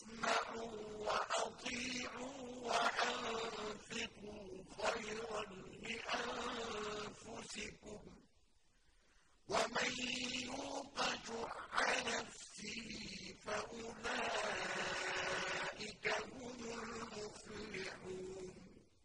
اسمعوا وأطيعوا وأنفقوا خيرا لأنفسكم. ومن